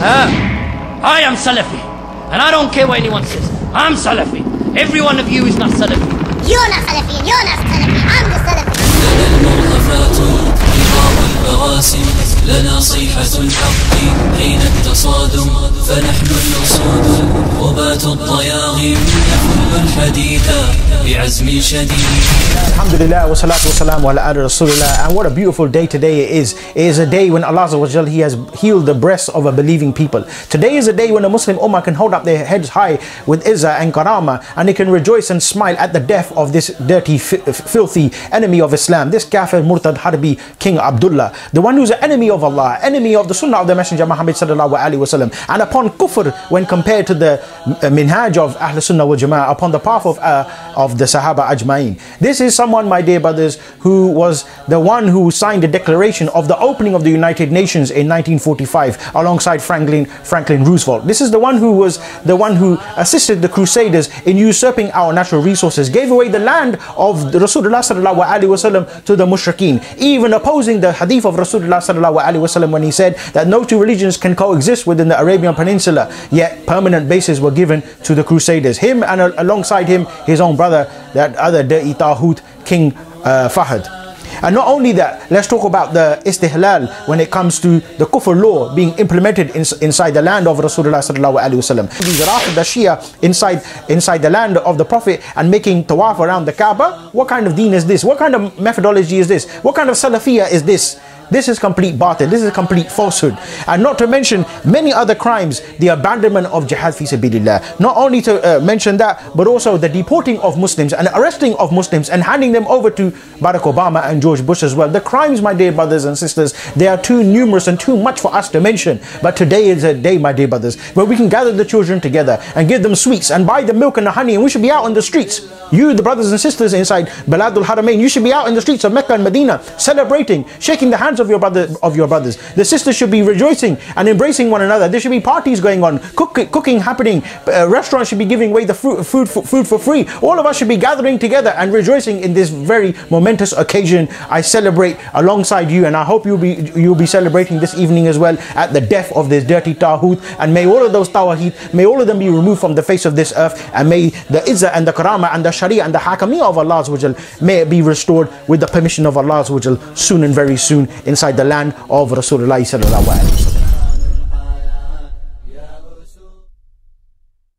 Huh? I am Salafi. And I don't care what anyone says. I'm Salafi. Every one of you is not Salafi. You're not Salafi and you're not Salafi. I'm the Salafi. لنا المرهفات رهاب البواسم لنا صيحة الحق حين التصادم فنحن الأسود وبات الطياغم يفل الحديثا بعزم شديد Alhamdulillah wa salatu wa salam wa ala rasulillah and what a beautiful day today it is it is a day when Allah Azza wa Jal, he has healed the breasts of a believing people today is a day when a Muslim ummah can hold up their heads high with izzah and karama and they can rejoice and smile at the death of this dirty fi- filthy enemy of Islam this kafir murtad harbi King Abdullah the one who's an enemy of Allah enemy of the sunnah of the messenger Muhammad sallallahu alaihi wasallam and upon kufr when compared to the uh, minhaj of Ahl Sunnah wal Jama'ah upon the path of uh, of the Sahaba ajma'in. This is someone my dear brothers who was the one who signed the declaration of the opening of the United Nations in 1945 alongside Franklin Franklin Roosevelt. This is the one who was the one who assisted the crusaders in usurping our natural resources gave away the land of Rasulullah sallallahu alaihi to the mushrikeen even opposing the hadith of Rasulullah sallallahu alaihi when he said that no two religions can coexist within the Arabian Peninsula yet permanent bases were given to the crusaders him and uh, alongside him his own brother that other dirty Taghut King uh, Fahd and not only that, let's talk about the istihlal when it comes to the kufr law being implemented in, inside the land of Rasulullah sallallahu alaihi wasallam. These Rafid, the Shia inside inside the land of the Prophet and making tawaf around the Kaaba. What kind of deen is this? What kind of methodology is this? What kind of salafiyah is this? This is complete batil. This is complete falsehood. And not to mention many other crimes, the abandonment of jihad fi sabilillah. Not only to uh, mention that, but also the deporting of Muslims and arresting of Muslims and handing them over to Barack Obama and George Bush as well. The crimes, my dear brothers and sisters, they are too numerous and too much for us to mention. But today is a day, my dear brothers, where we can gather the children together and give them sweets and buy the milk and the honey, and we should be out on the streets. You, the brothers and sisters inside Baladul Haramain, you should be out in the streets of Mecca and Medina, celebrating, shaking the hands of your brother of your brothers. The sisters should be rejoicing and embracing one another. There should be parties going on, cook, cooking happening. Uh, restaurants should be giving away the food, for, food for free. All of us should be gathering together and rejoicing in this very momentous occasion. I celebrate alongside you, and I hope you'll be you'll be celebrating this evening as well at the death of this dirty Taghut. And may all of those Tawahid, may all of them be removed from the face of this earth, and may the Izzah and the Karama and the Sharia and the Hakamiyah of Allah may it be restored with the permission of Allah soon and very soon inside the land of Rasulullah sallallahu alaihi wasallam.